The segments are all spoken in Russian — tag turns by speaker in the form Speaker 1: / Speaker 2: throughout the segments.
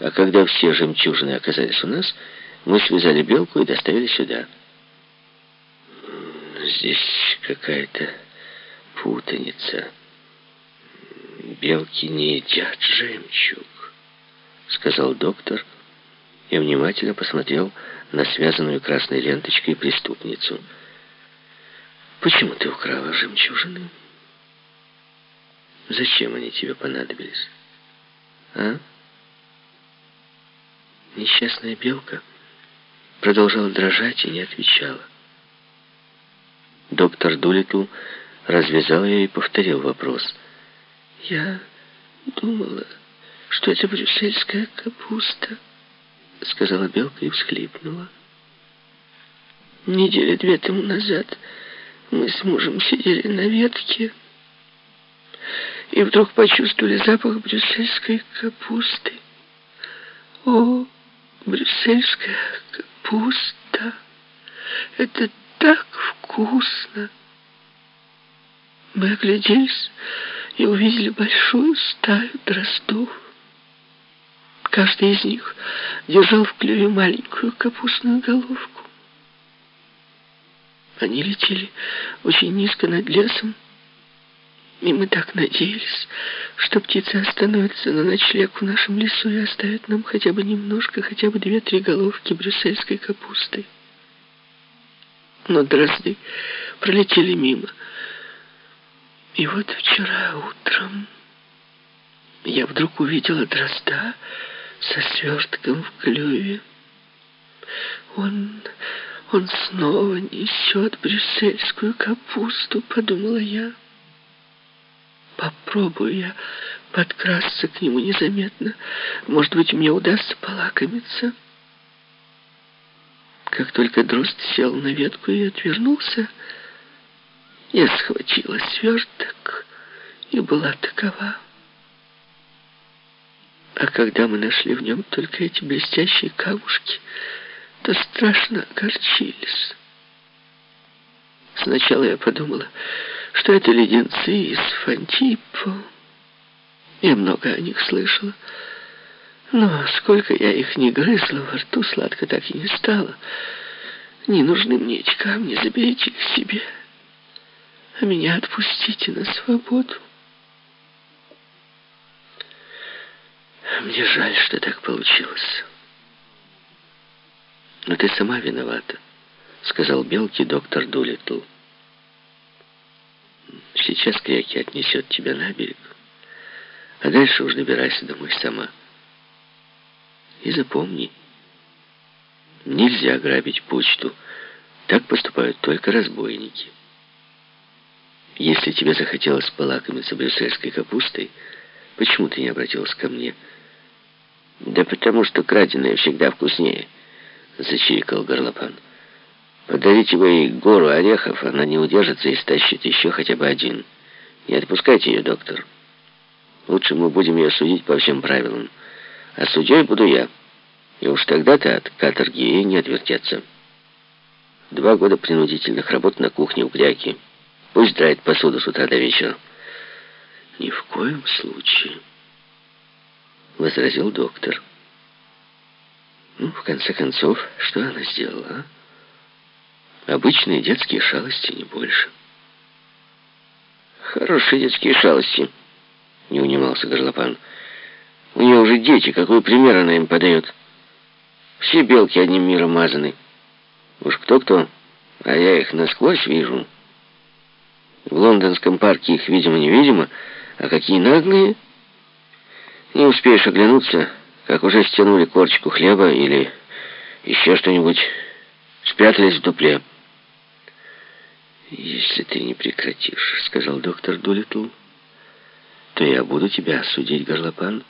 Speaker 1: А когда все жемчужины оказались у нас, мы связали белку и доставили сюда. Здесь какая-то путаница. Белки не едят жемчуг, сказал доктор и внимательно посмотрел на связанную красной ленточкой преступницу. Почему ты украла жемчужины? Зачем они тебе понадобились? А? Несчастная белка продолжала дрожать и не отвечала. Доктор Дулитл развязал ее и повторил вопрос. «Я думала, что это брюссельская капуста», — сказала белка и всхлипнула. «Недели две тому назад мы с мужем сидели на ветке и вдруг почувствовали запах брюссельской капусты. О, брюссельская капуста! Это так вкусно! Мы огляделись и увидели большую стаю дроздов. Каждый из них держал в клюве маленькую капустную головку. Они летели очень низко над лесом, и мы так надеялись, что птицы остановятся на ночлег в нашем лесу и оставят нам хотя бы немножко, хотя бы две-три головки брюссельской капусты. Но дрозды пролетели мимо. И вот вчера утром я вдруг увидела дрозда со свертком в клюве. Он... он снова несет брюссельскую капусту, подумала я. Попробую я подкрасться к нему незаметно. Может быть, мне удастся полакомиться. Как только дрозд сел на ветку и отвернулся, я схватила сверток и была такова. А когда мы нашли в нем только эти блестящие камушки, то страшно огорчились. Сначала я подумала, что это леденцы из Фантипо. Я много о них слышала. Но сколько я их не грызла, во рту сладко так и не стало. Не нужны мне эти камни, заберите их себе а меня отпустите на свободу. Мне жаль, что так получилось. Но ты сама виновата, сказал Белки доктор Дулитл. Сейчас Кряки отнесет тебя на берег, а дальше уж добирайся домой сама. И запомни, нельзя грабить почту. Так поступают только разбойники. Если тебе захотелось полакомиться брюссельской капустой, почему ты не обратилась ко мне? Да потому что краденое всегда вкуснее, зачирикал горлопан. Подарите вы ей гору орехов, она не удержится и стащит еще хотя бы один. Не отпускайте ее, доктор. Лучше мы будем ее судить по всем правилам. А судьей буду я. И уж тогда-то от каторги ей не отвертеться. Два года принудительных работ на кухне у Гряки — Пусть драет посуду с утра до вечера. Ни в коем случае, возразил доктор. Ну, в конце концов, что она сделала, а? Обычные детские шалости, не больше. Хорошие детские шалости, не унимался горлопан. У нее уже дети, какой пример она им подает. Все белки одним миром мазаны. Уж кто-кто, а я их насквозь вижу. В лондонском парке их, видимо-невидимо, а какие наглые. Не успеешь оглянуться, как уже стянули корочку хлеба или еще что-нибудь, спрятались в дупле. «Если ты не прекратишь, — сказал доктор Дулитл, — то я буду тебя осудить, горлопан.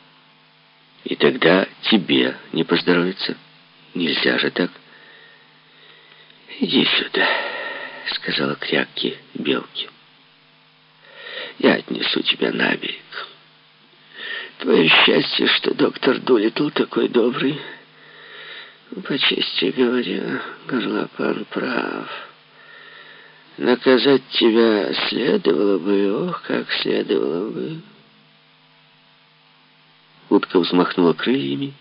Speaker 1: И тогда тебе не поздоровится. Нельзя же так. Иди сюда, — сказала крякки белки. Я отнесу тебя на берег. Твое счастье, что доктор Дулитл такой добрый. По чести говоря, горлопан прав. Наказать тебя следовало бы, ох, как следовало бы. Утка взмахнула крыльями